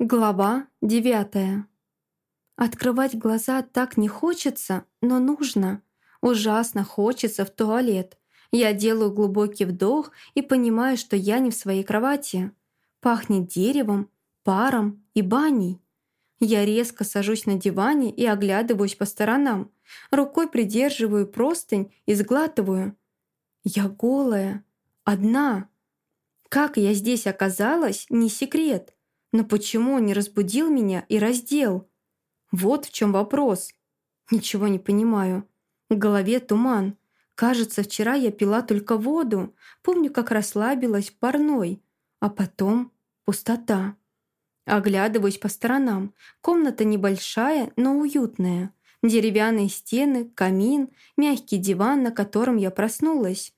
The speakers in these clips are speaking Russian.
Глава девятая. Открывать глаза так не хочется, но нужно. Ужасно хочется в туалет. Я делаю глубокий вдох и понимаю, что я не в своей кровати. Пахнет деревом, паром и баней. Я резко сажусь на диване и оглядываюсь по сторонам. Рукой придерживаю простынь и сглатываю. Я голая. Одна. Как я здесь оказалась, не секрет. Но почему он не разбудил меня и раздел? Вот в чем вопрос. Ничего не понимаю. В голове туман. Кажется, вчера я пила только воду. Помню, как расслабилась в парной. А потом пустота. Оглядываюсь по сторонам. Комната небольшая, но уютная. Деревянные стены, камин, мягкий диван, на котором я проснулась.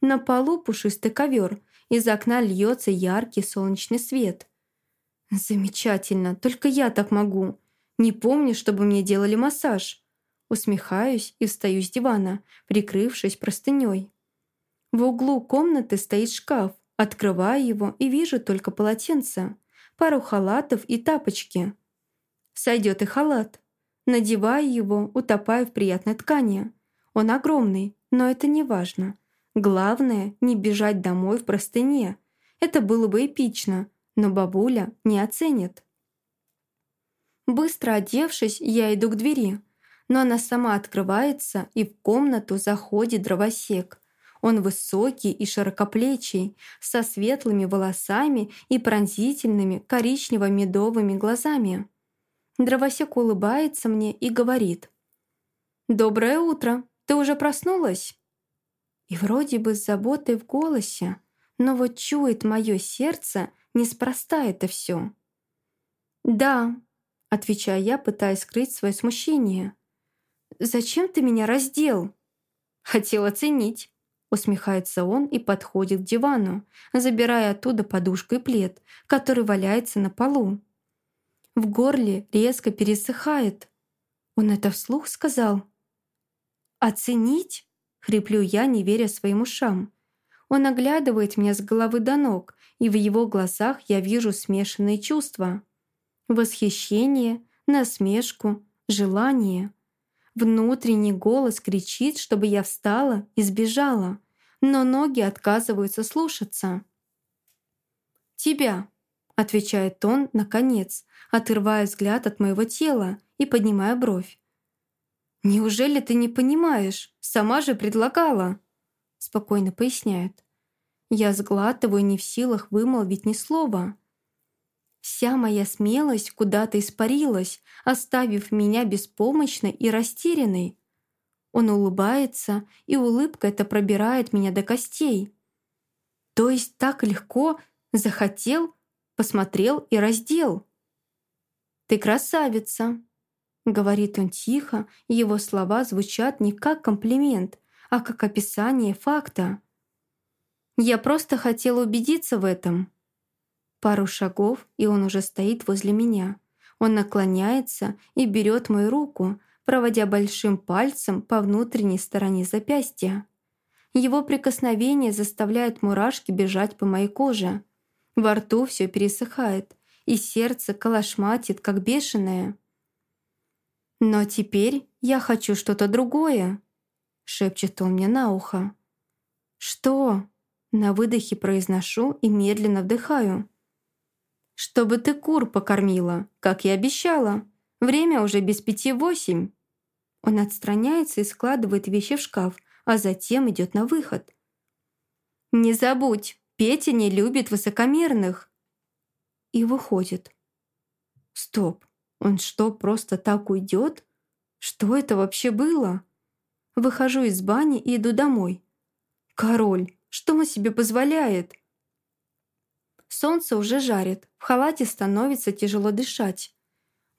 На полу пушистый ковер. Из окна льется яркий солнечный свет. «Замечательно, только я так могу. Не помню, чтобы мне делали массаж». Усмехаюсь и встаю с дивана, прикрывшись простыней. В углу комнаты стоит шкаф. Открываю его и вижу только полотенце, пару халатов и тапочки. Сойдет и халат. Надеваю его, утопаю в приятной ткани. Он огромный, но это не важно. Главное, не бежать домой в простыне. Это было бы эпично, но бабуля не оценит. Быстро одевшись, я иду к двери, но она сама открывается, и в комнату заходит дровосек. Он высокий и широкоплечий, со светлыми волосами и пронзительными коричнево-медовыми глазами. Дровосек улыбается мне и говорит. «Доброе утро! Ты уже проснулась?» И вроде бы с заботой в голосе, но вот чует мое сердце – Неспроста это все. «Да», — отвечаю я, пытаясь скрыть свое смущение. «Зачем ты меня раздел?» «Хотел оценить», — усмехается он и подходит к дивану, забирая оттуда подушку и плед, который валяется на полу. В горле резко пересыхает. Он это вслух сказал. «Оценить?» — хриплю я, не веря своим ушам. Он оглядывает меня с головы до ног, и в его глазах я вижу смешанные чувства. Восхищение, насмешку, желание. Внутренний голос кричит, чтобы я встала и сбежала, но ноги отказываются слушаться. «Тебя», — отвечает он, наконец, отрывая взгляд от моего тела и поднимая бровь. «Неужели ты не понимаешь? Сама же предлагала!» Спокойно поясняет. Я сглатываю, не в силах вымолвить ни слова. Вся моя смелость куда-то испарилась, оставив меня беспомощной и растерянной. Он улыбается, и улыбка эта пробирает меня до костей. То есть так легко захотел, посмотрел и раздел. «Ты красавица», — говорит он тихо, и его слова звучат не как комплимент, а как описание факта. Я просто хотела убедиться в этом. Пару шагов, и он уже стоит возле меня. Он наклоняется и берет мою руку, проводя большим пальцем по внутренней стороне запястья. Его прикосновение заставляет мурашки бежать по моей коже. Во рту все пересыхает, и сердце колошматит, как бешеное. Но теперь я хочу что-то другое. — шепчет он мне на ухо. «Что?» На выдохе произношу и медленно вдыхаю. «Чтобы ты кур покормила, как и обещала. Время уже без пяти восемь». Он отстраняется и складывает вещи в шкаф, а затем идет на выход. «Не забудь, Петя не любит высокомерных». И выходит. «Стоп, он что, просто так уйдет? Что это вообще было?» Выхожу из бани и иду домой. Король, что он себе позволяет? Солнце уже жарит, в халате становится тяжело дышать.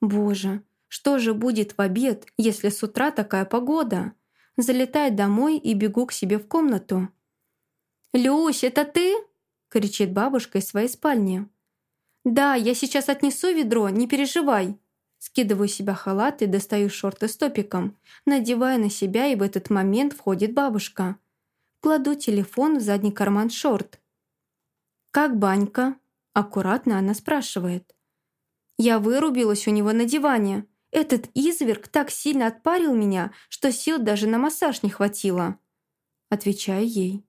Боже, что же будет в обед, если с утра такая погода? Залетаю домой и бегу к себе в комнату. «Люсь, это ты?» — кричит бабушка из своей спальни. «Да, я сейчас отнесу ведро, не переживай», Скидываю себя халат и достаю шорты с топиком, надевая на себя, и в этот момент входит бабушка. Кладу телефон в задний карман шорт. «Как банька?» – аккуратно она спрашивает. Я вырубилась у него на диване. Этот изверг так сильно отпарил меня, что сил даже на массаж не хватило. Отвечаю ей.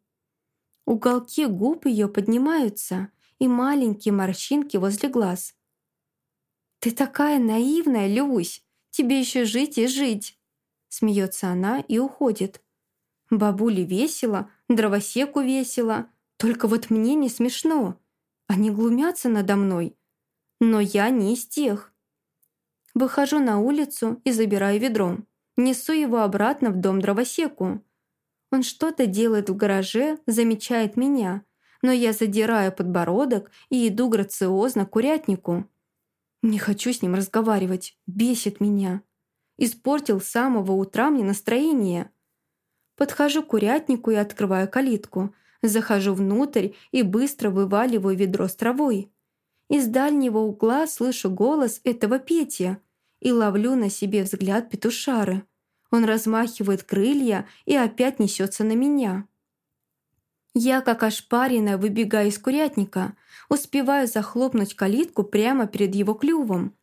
Уголки губ ее поднимаются, и маленькие морщинки возле глаз. «Ты такая наивная, Люсь! Тебе еще жить и жить!» Смеется она и уходит. Бабуле весело, дровосеку весело, только вот мне не смешно. Они глумятся надо мной. Но я не из тех. Выхожу на улицу и забираю ведро. Несу его обратно в дом дровосеку. Он что-то делает в гараже, замечает меня, но я задираю подбородок и иду грациозно к курятнику. Не хочу с ним разговаривать, бесит меня. Испортил с самого утра мне настроение. Подхожу к курятнику и открываю калитку. Захожу внутрь и быстро вываливаю ведро с травой. Из дальнего угла слышу голос этого Пети и ловлю на себе взгляд петушары. Он размахивает крылья и опять несется на меня. Я, как ошпаренная, выбегаю из курятника, успеваю захлопнуть калитку прямо перед его клювом.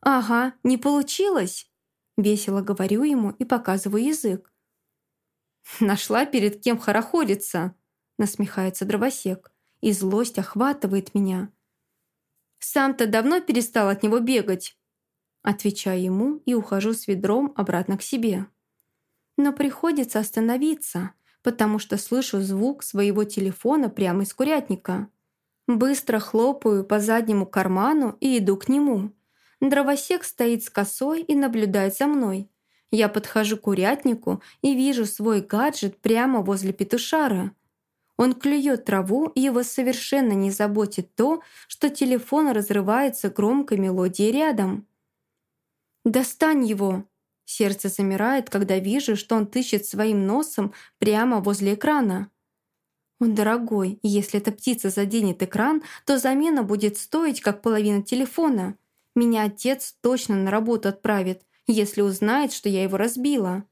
«Ага, не получилось!» Весело говорю ему и показываю язык. «Нашла перед кем хорохориться!» насмехается дровосек, и злость охватывает меня. «Сам-то давно перестал от него бегать?» Отвечаю ему и ухожу с ведром обратно к себе. Но приходится остановиться, потому что слышу звук своего телефона прямо из курятника. Быстро хлопаю по заднему карману и иду к нему. Дровосек стоит с косой и наблюдает за мной. Я подхожу к курятнику и вижу свой гаджет прямо возле петушара. Он клюет траву, и его совершенно не заботит то, что телефон разрывается громкой мелодией рядом. «Достань его!» Сердце замирает, когда вижу, что он тыщет своим носом прямо возле экрана. Он дорогой, и если эта птица заденет экран, то замена будет стоить как половина телефона. Меня отец точно на работу отправит, если узнает, что я его разбила.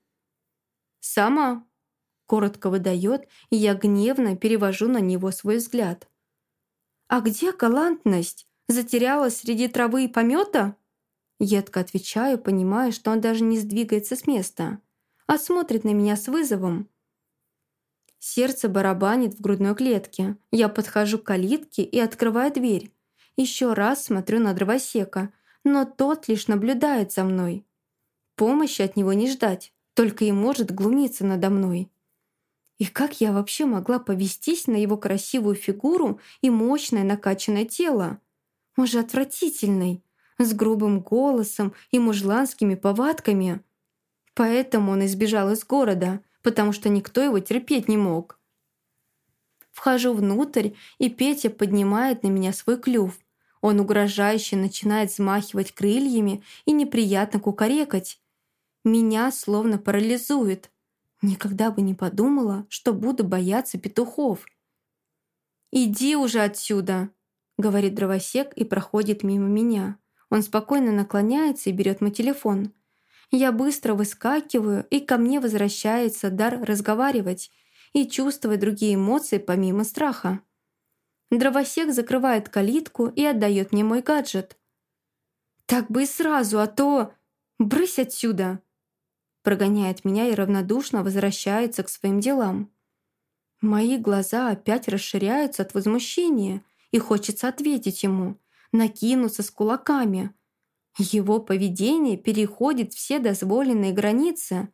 «Сама?» — коротко выдает, и я гневно перевожу на него свой взгляд. «А где галантность? Затерялась среди травы и помета?» Едко отвечаю, понимая, что он даже не сдвигается с места, а смотрит на меня с вызовом. Сердце барабанит в грудной клетке. Я подхожу к калитке и открываю дверь. Еще раз смотрю на дровосека, но тот лишь наблюдает за мной. Помощи от него не ждать, только и может глумиться надо мной. И как я вообще могла повестись на его красивую фигуру и мощное накачанное тело? Он же отвратительный, с грубым голосом и мужланскими повадками. Поэтому он избежал из города, потому что никто его терпеть не мог. Вхожу внутрь, и Петя поднимает на меня свой клюв. Он угрожающе начинает взмахивать крыльями и неприятно кукарекать. Меня словно парализует. Никогда бы не подумала, что буду бояться петухов. «Иди уже отсюда!» — говорит дровосек и проходит мимо меня. Он спокойно наклоняется и берет мой телефон. Я быстро выскакиваю, и ко мне возвращается дар разговаривать и чувствовать другие эмоции помимо страха. Дровосек закрывает калитку и отдает мне мой гаджет. «Так бы и сразу, а то... Брысь отсюда!» прогоняет меня и равнодушно возвращается к своим делам. Мои глаза опять расширяются от возмущения, и хочется ответить ему, накинуться с кулаками. Его поведение переходит все дозволенные границы.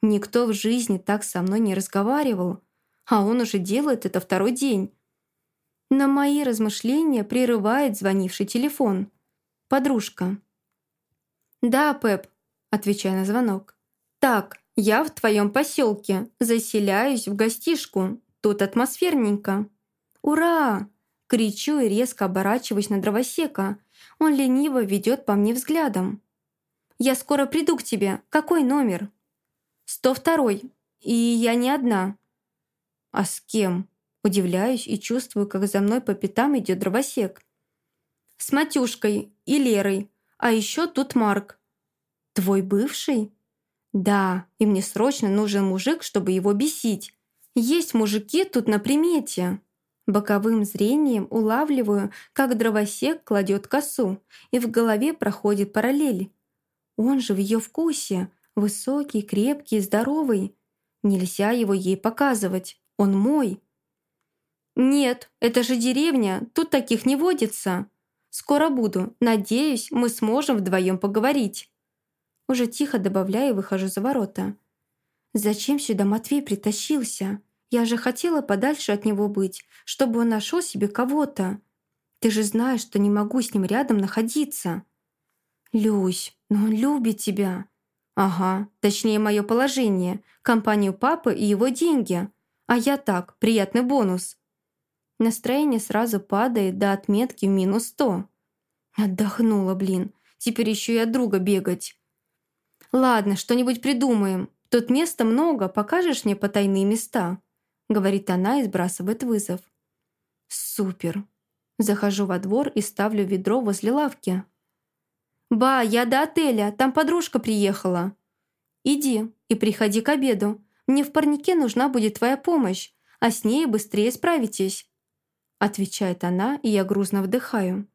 Никто в жизни так со мной не разговаривал, а он уже делает это второй день. На мои размышления прерывает звонивший телефон. Подружка. «Да, Пеп», — отвечаю на звонок. «Так, я в твоем поселке, заселяюсь в гостишку. Тут атмосферненько». «Ура!» — кричу и резко оборачиваюсь на дровосека. Он лениво ведет по мне взглядом. «Я скоро приду к тебе. Какой номер?» «Сто второй. И я не одна». «А с кем?» Удивляюсь и чувствую, как за мной по пятам идет дровосек. «С Матюшкой и Лерой. А еще тут Марк». «Твой бывший?» Да, и мне срочно нужен мужик, чтобы его бесить. Есть мужики тут на примете. Боковым зрением улавливаю, как дровосек кладет косу, и в голове проходит параллель. Он же в ее вкусе, высокий, крепкий, здоровый. Нельзя его ей показывать, он мой. «Нет, это же деревня, тут таких не водится. Скоро буду, надеюсь, мы сможем вдвоем поговорить». Уже тихо добавляю и выхожу за ворота. «Зачем сюда Матвей притащился? Я же хотела подальше от него быть, чтобы он нашел себе кого-то. Ты же знаешь, что не могу с ним рядом находиться». «Люсь, но он любит тебя». «Ага, точнее мое положение, компанию папы и его деньги. А я так, приятный бонус». Настроение сразу падает до отметки минус сто. Отдохнула, блин. Теперь еще и от друга бегать. «Ладно, что-нибудь придумаем. Тут места много, покажешь мне потайные места?» Говорит она и сбрасывает вызов. «Супер!» Захожу во двор и ставлю ведро возле лавки. «Ба, я до отеля, там подружка приехала». «Иди и приходи к обеду. Мне в парнике нужна будет твоя помощь, а с ней быстрее справитесь». Отвечает она, и я грузно вдыхаю.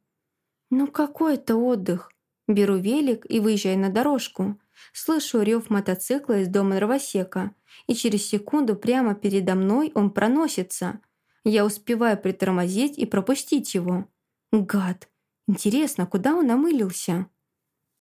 «Ну какой это отдых?» Беру велик и выезжаю на дорожку. Слышу рев мотоцикла из дома дровосека, и через секунду прямо передо мной он проносится. Я успеваю притормозить и пропустить его. Гад! Интересно, куда он намылился?»